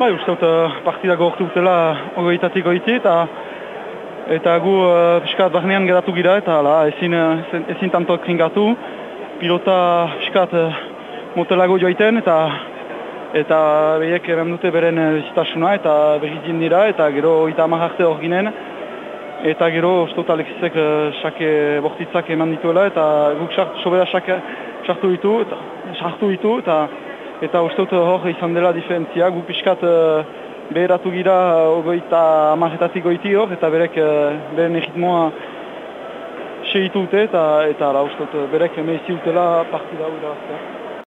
Bai, uste dut uh, partida gortu dutela ogoitatik goiti eta eta gu uh, piskat barnean geratu gira eta ala, ezin, uh, ezin tantoak kringatu. Pilota piskat uh, motelago joaiten eta eta behiek eran dute beren bizitasuna eta berrizien dira eta gero eta amagarte hor ginen. Eta gero uste dut Alexisek uh, bortitzak eman dituela eta guk sobera xake sartu ditu eta sartu ditu eta eta uste dut hor izan dela diferentzia, gu pixkat uh, beheratu gira ogoita amaretatik goiti hor, eta berek uh, beren egitmoa segitu dute, eta, eta uste dut berek mehizti dutela partida hori